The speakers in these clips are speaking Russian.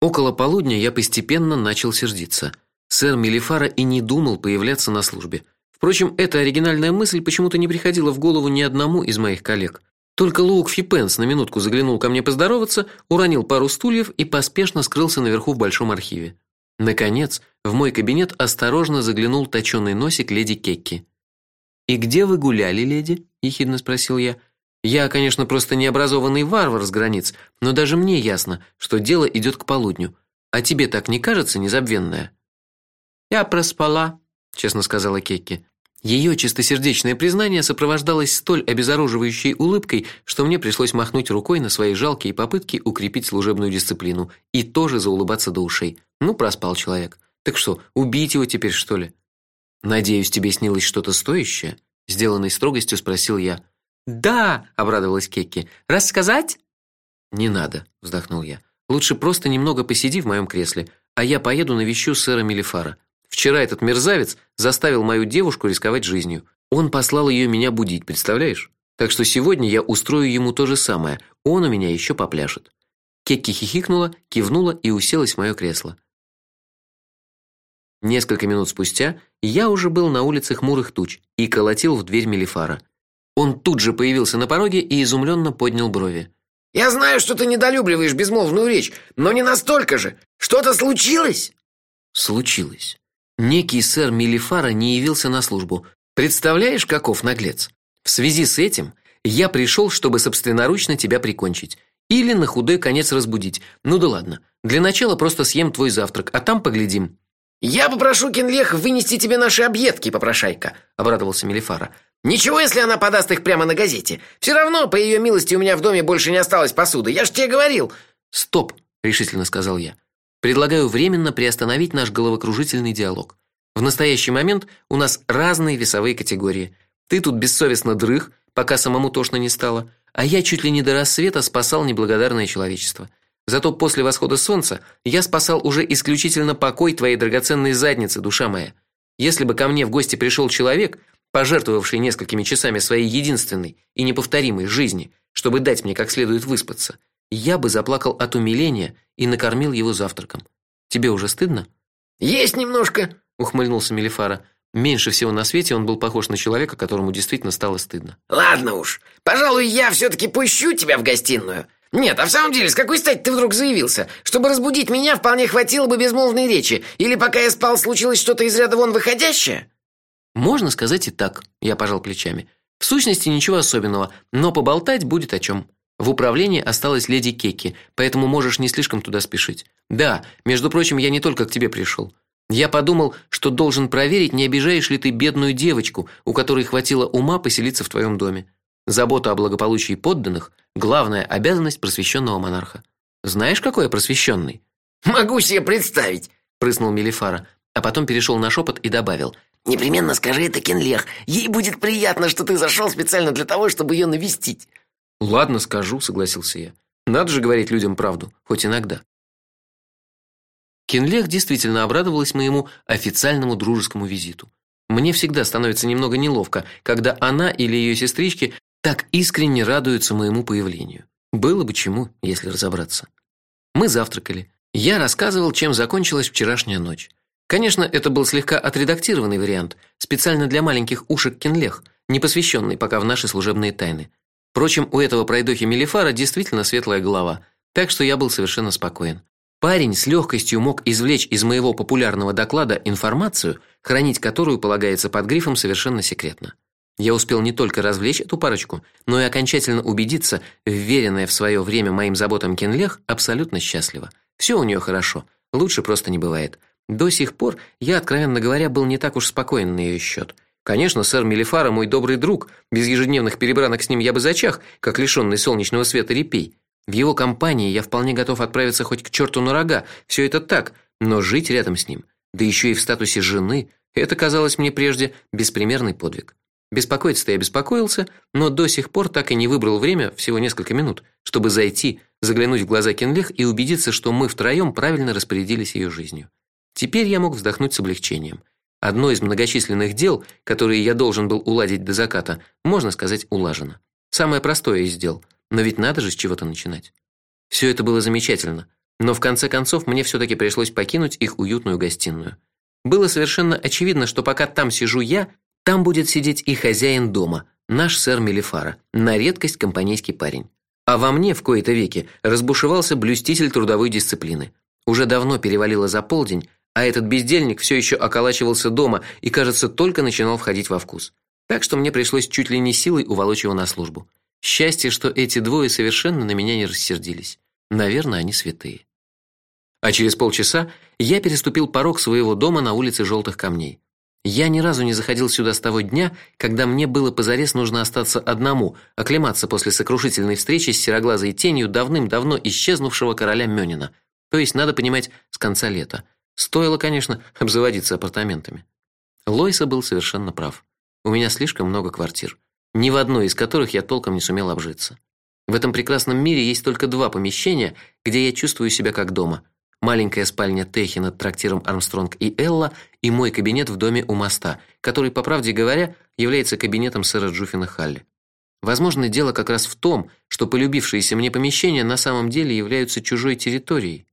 Около полудня я постепенно начал сердиться. Сэр Мелифара и не думал появляться на службе. Впрочем, эта оригинальная мысль почему-то не приходила в голову ни одному из моих коллег. Только Лук Фипенс на минутку заглянул ко мне поздороваться, уронил пару стульев и поспешно скрылся наверху в большом архиве. Наконец, в мой кабинет осторожно заглянул точёный носик леди Кекки. "И где вы гуляли, леди?" ехидно спросил я. "Я, конечно, просто необразованный варвар с границ, но даже мне ясно, что дело идет к полудню. А тебе так не кажется, незабвенная?" "Я проспала", честно сказала Кекки. Ее чистосердечное признание сопровождалось столь обезоруживающей улыбкой, что мне пришлось махнуть рукой на свои жалкие попытки укрепить служебную дисциплину и тоже заулыбаться до ушей. Ну, проспал человек. Так что, убить его теперь, что ли? Надеюсь, тебе снилось что-то стоящее, сделанной строгостью спросил я. Да, обрадовалась Кекки. Рассказать? Не надо, вздохнул я. Лучше просто немного посиди в моем кресле, а я поеду навещу сэра Мелифара. Вчера этот мерзавец заставил мою девушку рисковать жизнью. Он послал ее меня будить, представляешь? Так что сегодня я устрою ему то же самое. Он у меня еще попляшет. Кекки хихикнула, кивнула и уселась в мое кресло. Несколько минут спустя я уже был на улице хмурых туч и колотил в дверь Мелифара. Он тут же появился на пороге и изумленно поднял брови. Я знаю, что ты недолюбливаешь безмолвную речь, но не настолько же. Что-то случилось? Случилось. Некий сэр Мелифара не явился на службу. Представляешь, каков наглец? В связи с этим я пришел, чтобы собственноручно тебя прикончить или на худой конец разбудить. Ну да ладно. Для начала просто съем твой завтрак, а там поглядим. Я попрошу Кенлех вынести тебе наши объедки, попрошайка, обрадовался Мелифара. Ничего, если она подаст их прямо на газете. Все равно, по ее милости, у меня в доме больше не осталось посуды. Я ж тебе говорил. Стоп, решительно сказал я. Предлагаю временно приостановить наш головокружительный диалог. В настоящий момент у нас разные весовые категории. Ты тут бессовестно дрых, пока самому тошно не стало, а я чуть ли не до рассвета спасал неблагодарное человечество. Зато после восхода солнца я спасал уже исключительно покой твоей драгоценной задницы, душа моя. Если бы ко мне в гости пришел человек, пожертвовавший несколькими часами своей единственной и неповторимой жизни, чтобы дать мне как следует выспаться, я бы заплакал от умиления и накормил его завтраком. Тебе уже стыдно? Есть немножко, ухмыльнулся Мелифара. Меньше всего на свете он был похож на человека, которому действительно стало стыдно. Ладно уж. Пожалуй, я все таки пущу тебя в гостиную. Нет, а в самом деле, с какой стати ты вдруг заявился? Чтобы разбудить меня, вполне хватило бы безмолвной речи, или пока я спал, случилось что-то из ряда вон выходящее? Можно сказать и так, я пожал плечами. В сущности ничего особенного, но поболтать будет о чем. В управлении осталась леди Кеки, поэтому можешь не слишком туда спешить. Да, между прочим, я не только к тебе пришел. Я подумал, что должен проверить, не обижаешь ли ты бедную девочку, у которой хватило ума поселиться в твоем доме. Забота о благополучии подданных главная обязанность просвещенного монарха. Знаешь, какой я просвещенный? Могу себе представить, прыснул Мелифара, а потом перешел на шепот и добавил: Непременно скажи это Кенлех. Ей будет приятно, что ты зашел специально для того, чтобы ее навестить. Ладно, скажу, согласился я. Надо же говорить людям правду, хоть иногда. Кинлех действительно обрадовалась моему официальному дружескому визиту. Мне всегда становится немного неловко, когда она или ее сестрички так искренне радуются моему появлению. Было бы чему, если разобраться. Мы завтракали. Я рассказывал, чем закончилась вчерашняя ночь. Конечно, это был слегка отредактированный вариант, специально для маленьких ушек Кинлех, не посвященный пока в наши служебные тайны. Впрочем, у этого пройдохи Мелифара действительно светлая голова, так что я был совершенно спокоен. Парень с легкостью мог извлечь из моего популярного доклада информацию, хранить которую полагается под грифом совершенно секретно. Я успел не только развлечь эту парочку, но и окончательно убедиться, вверенная в свое время моим заботам Кенлех абсолютно счастлива. Все у нее хорошо, лучше просто не бывает. До сих пор я, откровенно говоря, был не так уж спокоен на ее счет. Конечно, сэр Мелифара мой добрый друг. Без ежедневных перебранок с ним я бы зачах, как лишённый солнечного света репей. В его компании я вполне готов отправиться хоть к черту на рога. Все это так, но жить рядом с ним, да еще и в статусе жены, это казалось мне прежде беспримерный подвиг. Беспокоиться-то я беспокоился, но до сих пор так и не выбрал время, всего несколько минут, чтобы зайти, заглянуть в глаза Кенлех и убедиться, что мы втроем правильно распорядились ее жизнью. Теперь я мог вздохнуть с облегчением. Одно из многочисленных дел, которые я должен был уладить до заката, можно сказать, улажено. Самое простое из дел, но ведь надо же с чего-то начинать. Все это было замечательно, Но в конце концов мне все таки пришлось покинуть их уютную гостиную. Было совершенно очевидно, что пока там сижу я, там будет сидеть и хозяин дома, наш сэр Мелифара, на редкость компанейский парень. А во мне в кои-то веки разбушевался блюститель трудовой дисциплины. Уже давно перевалило за полдень, а этот бездельник все еще околачивался дома и, кажется, только начинал входить во вкус. Так что мне пришлось чуть ли не силой уволочь его на службу. Счастье, что эти двое совершенно на меня не рассердились. Наверное, они святые. А через полчаса я переступил порог своего дома на улице Желтых камней. Я ни разу не заходил сюда с того дня, когда мне было позарез нужно остаться одному, оклематься после сокрушительной встречи с сероглазой тенью давным-давно исчезнувшего короля Мёнина. То есть надо понимать, с конца лета. Стоило, конечно, обзаводиться апартаментами. Лойса был совершенно прав. У меня слишком много квартир, ни в одной из которых я толком не сумел обжиться. В этом прекрасном мире есть только два помещения, где я чувствую себя как дома маленькая спальня Техи над трактиром Армстронг и Элла и мой кабинет в доме у моста, который, по правде говоря, является кабинетом сэра Джуфина Халли. Возможно, дело как раз в том, что полюбившиеся мне помещения на самом деле являются чужой территорией.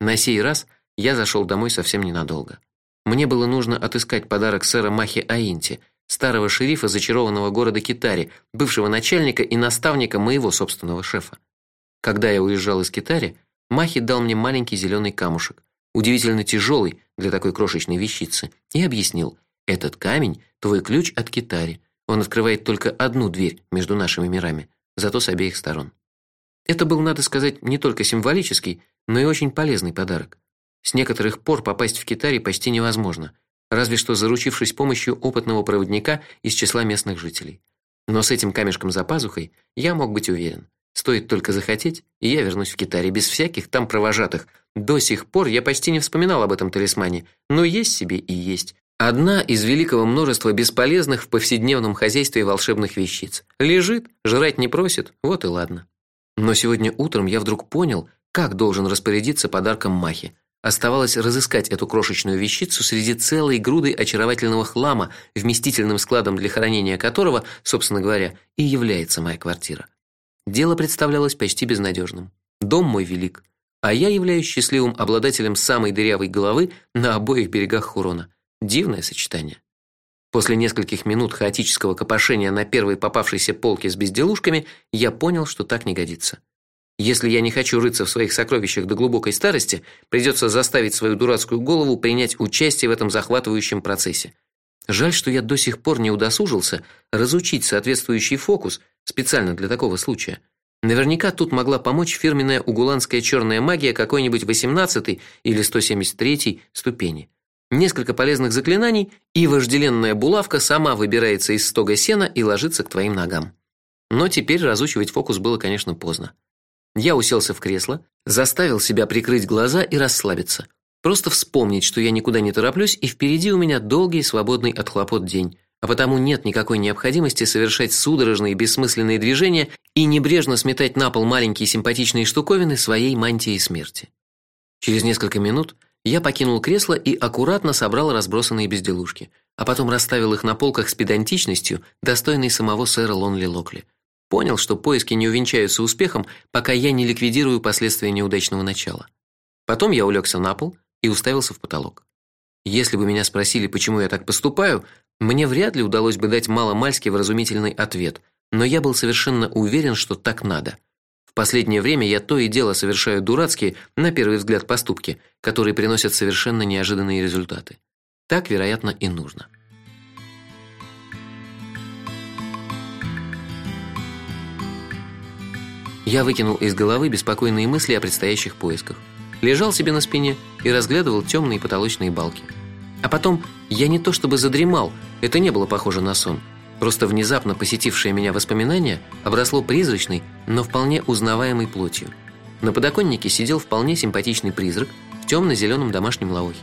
На сей раз я зашел домой совсем ненадолго. Мне было нужно отыскать подарок сэра Махи Аинти, старого шерифа зачарованного города Китари, бывшего начальника и наставника моего собственного шефа. Когда я уезжал из Китари, Махи дал мне маленький зеленый камушек, удивительно тяжелый для такой крошечной вещицы, и объяснил: "Этот камень твой ключ от Китари. Он открывает только одну дверь между нашими мирами, зато с обеих сторон". Это был, надо сказать, не только символический, но и очень полезный подарок. С некоторых пор попасть в Китари почти невозможно, разве что заручившись помощью опытного проводника из числа местных жителей. Но с этим камешком за пазухой я мог быть уверен. Стоит только захотеть, и я вернусь в Китай без всяких там провожатых. До сих пор я почти не вспоминал об этом талисмане, но есть себе и есть. Одна из великого множества бесполезных в повседневном хозяйстве волшебных вещиц. Лежит, жрать не просит, вот и ладно. Но сегодня утром я вдруг понял, как должен распорядиться подарком Махи. Оставалось разыскать эту крошечную вещицу среди целой груды очаровательного хлама, вместительным складом для хранения которого, собственно говоря, и является моя квартира. Дело представлялось почти безнадежным. Дом мой велик, а я являюсь счастливым обладателем самой дырявой головы на обоих берегах Хурона. Дивное сочетание. После нескольких минут хаотического копошения на первой попавшейся полке с безделушками, я понял, что так не годится. Если я не хочу рыться в своих сокровищах до глубокой старости, придется заставить свою дурацкую голову принять участие в этом захватывающем процессе. Жаль, что я до сих пор не удосужился разучить соответствующий фокус специально для такого случая. Наверняка тут могла помочь фирменная угуланская черная магия какой-нибудь 18 или 173 ступени. Несколько полезных заклинаний, и вожделенная булавка сама выбирается из стога сена и ложится к твоим ногам. Но теперь разучивать фокус было, конечно, поздно. Я уселся в кресло, заставил себя прикрыть глаза и расслабиться. Просто вспомнить, что я никуда не тороплюсь и впереди у меня долгий свободный от хлопот день, а потому нет никакой необходимости совершать судорожные бессмысленные движения и небрежно сметать на пол маленькие симпатичные штуковины своей мантии смерти. Через несколько минут я покинул кресло и аккуратно собрал разбросанные безделушки, а потом расставил их на полках с педантичностью, достойной самого сэра Лонли Локли. Понял, что поиски не увенчаются успехом, пока я не ликвидирую последствия неудачного начала. Потом я улегся на пол и уставился в потолок. Если бы меня спросили, почему я так поступаю, мне вряд ли удалось бы дать маломальски вразумительный ответ, но я был совершенно уверен, что так надо. В последнее время я то и дело совершаю дурацкие, на первый взгляд, поступки, которые приносят совершенно неожиданные результаты. Так, вероятно, и нужно. Я выкинул из головы беспокойные мысли о предстоящих поисках лежал себе на спине и разглядывал темные потолочные балки. А потом я не то чтобы задремал, это не было похоже на сон. Просто внезапно посетившее меня воспоминание обросло призрачной, но вполне узнаваемой плотью. На подоконнике сидел вполне симпатичный призрак в темно зеленом домашнем лаухе.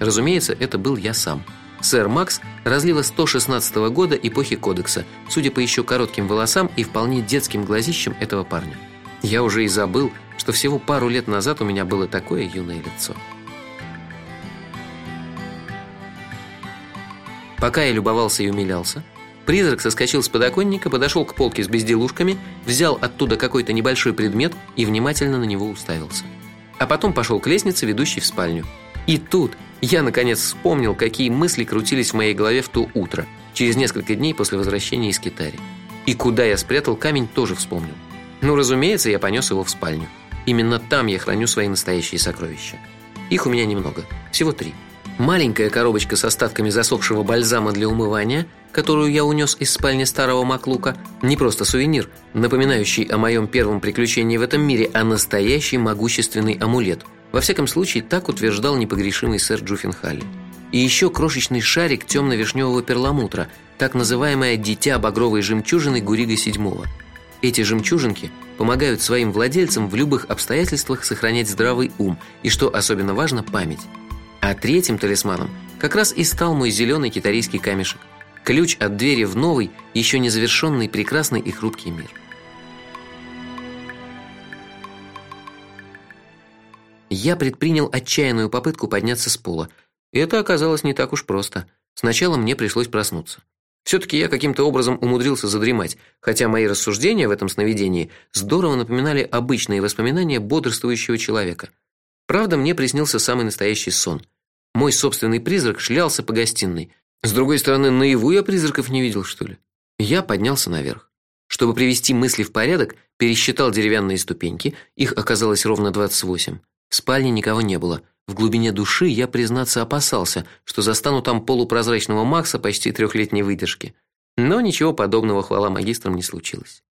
Разумеется, это был я сам. Сэр Макс разлива 116 -го года эпохи кодекса, судя по еще коротким волосам и вполне детским глазищам этого парня. Я уже и забыл, что всего пару лет назад у меня было такое юное лицо. Пока я любовался и умилялся, призрак соскочил с подоконника, подошел к полке с безделушками, взял оттуда какой-то небольшой предмет и внимательно на него уставился. а потом пошел к лестнице, ведущей в спальню. И тут я наконец вспомнил, какие мысли крутились в моей голове в то утро, через несколько дней после возвращения из Китари. И куда я спрятал камень, тоже вспомнил. Ну, разумеется, я понес его в спальню. Именно там я храню свои настоящие сокровища. Их у меня немного, всего три. Маленькая коробочка с остатками засохшего бальзама для умывания, которую я унес из спальни старого Маклука, не просто сувенир, напоминающий о моем первом приключении в этом мире, а настоящий могущественный амулет. Во всяком случае, так утверждал непогрешимый сэр Джуффенхалли. И еще крошечный шарик темно-вишневого перламутра, так называемое дитя багровой жемчужины Гурига седьмого. Эти жемчужинки помогают своим владельцам в любых обстоятельствах сохранять здравый ум и, что особенно важно, память. А третьим талисманом как раз и стал мой зеленый китайский камешек. Ключ от двери в новый, еще не завершенный, прекрасный и хрупкий мир. Я предпринял отчаянную попытку подняться с пола. Это оказалось не так уж просто. Сначала мне пришлось проснуться. все таки я каким-то образом умудрился задремать, хотя мои рассуждения в этом сновидении здорово напоминали обычные воспоминания бодрствующего человека. Правда, мне приснился самый настоящий сон. Мой собственный призрак шлялся по гостиной. С другой стороны, наяву я призраков не видел, что ли? Я поднялся наверх. Чтобы привести мысли в порядок, пересчитал деревянные ступеньки, их оказалось ровно 28. В спальне никого не было. В глубине души я, признаться, опасался, что застану там полупрозрачного Макса почти трехлетней выдержки. Но ничего подобного, хвала магистрам, не случилось.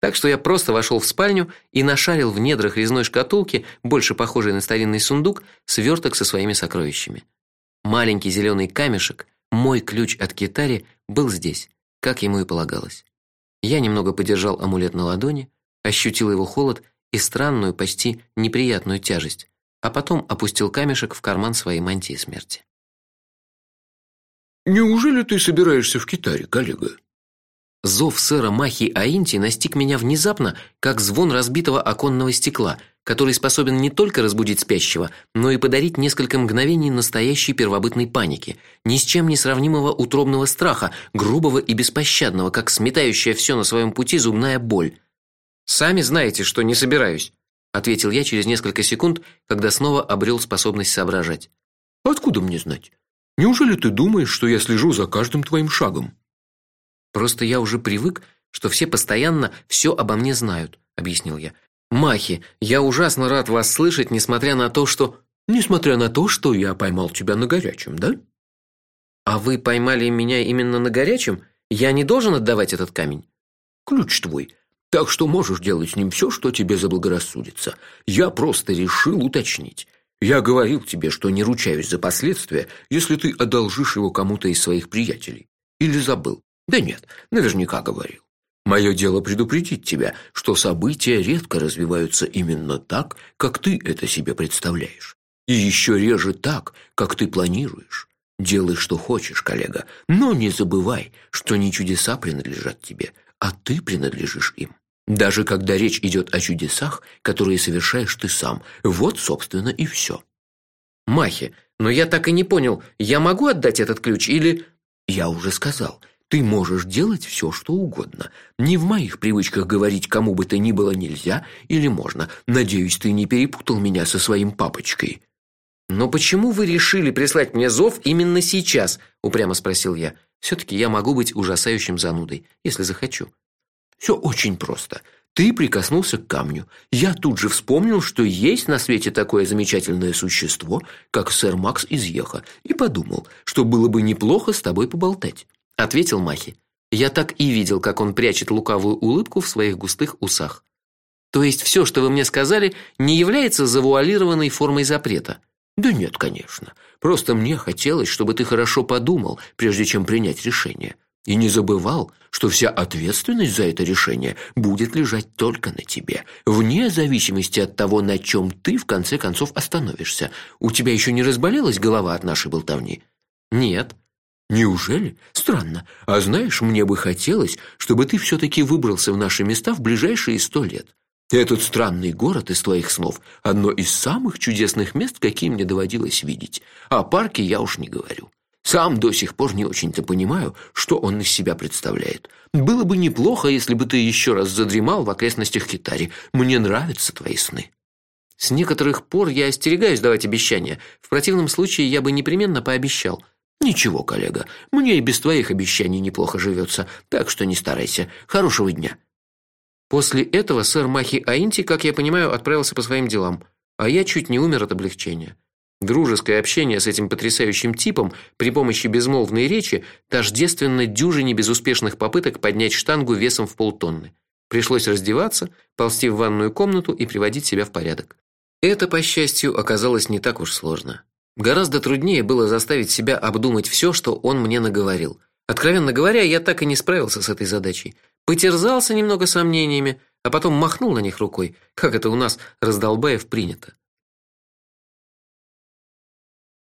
Так что я просто вошел в спальню и нашарил в недрах резной шкатулки, больше похожей на старинный сундук, сверток со своими сокровищами. Маленький зеленый камешек, мой ключ от китари, был здесь, как ему и полагалось. Я немного подержал амулет на ладони, ощутил его холод и странную, почти неприятную тяжесть, а потом опустил камешек в карман своей мантии смерти. Неужели ты собираешься в Китаре, коллега? Зов сэра Махи Аинти настиг меня внезапно, как звон разбитого оконного стекла, который способен не только разбудить спящего, но и подарить несколько мгновений настоящей первобытной паники, ни с чем не сравнимого утробного страха, грубого и беспощадного, как сметающая все на своем пути зубная боль. Сами знаете, что не собираюсь, ответил я через несколько секунд, когда снова обрел способность соображать. Откуда мне знать? Неужели ты думаешь, что я слежу за каждым твоим шагом? Просто я уже привык, что все постоянно все обо мне знают, объяснил я. Махи, я ужасно рад вас слышать, несмотря на то, что несмотря на то, что я поймал тебя на горячем, да? А вы поймали меня именно на горячем? Я не должен отдавать этот камень. Ключ твой. Так что можешь делать с ним все, что тебе заблагорассудится. Я просто решил уточнить. Я говорил тебе, что не ручаюсь за последствия, если ты одолжишь его кому-то из своих приятелей. Или забыл? Да нет, наверняка говорил. Мое дело предупредить тебя, что события редко развиваются именно так, как ты это себе представляешь. И еще реже так, как ты планируешь. Делай, что хочешь, коллега, но не забывай, что не чудеса принадлежат тебе, а ты принадлежишь им. Даже когда речь идет о чудесах, которые совершаешь ты сам. Вот, собственно, и все. Махи, но я так и не понял, я могу отдать этот ключ или Я уже сказал, ты можешь делать все, что угодно. Не в моих привычках говорить кому бы то ни было нельзя или можно. Надеюсь, ты не перепутал меня со своим папочкой. Но почему вы решили прислать мне зов именно сейчас? упрямо спросил я. все таки я могу быть ужасающим занудой, если захочу. Все очень просто. Ты прикоснулся к камню. Я тут же вспомнил, что есть на свете такое замечательное существо, как сэр Макс из Еха, и подумал, что было бы неплохо с тобой поболтать ответил Махи. Я так и видел, как он прячет лукавую улыбку в своих густых усах. То есть все, что вы мне сказали, не является завуалированной формой запрета. Да нет, конечно. Просто мне хотелось, чтобы ты хорошо подумал, прежде чем принять решение. И не забывал, что вся ответственность за это решение будет лежать только на тебе, вне зависимости от того, на чем ты в конце концов остановишься. У тебя еще не разболелась голова от нашей болтовни? Нет. Неужели? Странно. А знаешь, мне бы хотелось, чтобы ты все таки выбрался в наши места в ближайшие сто лет. Этот странный город из твоих снов одно из самых чудесных мест, какие мне доводилось видеть. О парке я уж не говорю. Сам до сих пор не очень-то понимаю, что он из себя представляет. Было бы неплохо, если бы ты еще раз задремал в окрестностях Китари. Мне нравятся твои сны. С некоторых пор я остерегаюсь давать обещания. В противном случае я бы непременно пообещал. Ничего, коллега. Мне и без твоих обещаний неплохо живется, так что не старайся. Хорошего дня. После этого сэр Махи Аинти, как я понимаю, отправился по своим делам, а я чуть не умер от облегчения. Дружеское общение с этим потрясающим типом при помощи безмолвной речи тождественно дюжине безуспешных попыток поднять штангу весом в полтонны. Пришлось раздеваться, ползти в ванную комнату и приводить себя в порядок. Это, по счастью, оказалось не так уж сложно. Гораздо труднее было заставить себя обдумать все, что он мне наговорил. Откровенно говоря, я так и не справился с этой задачей. Потерзался немного сомнениями, а потом махнул на них рукой, как это у нас раздолбаев принято.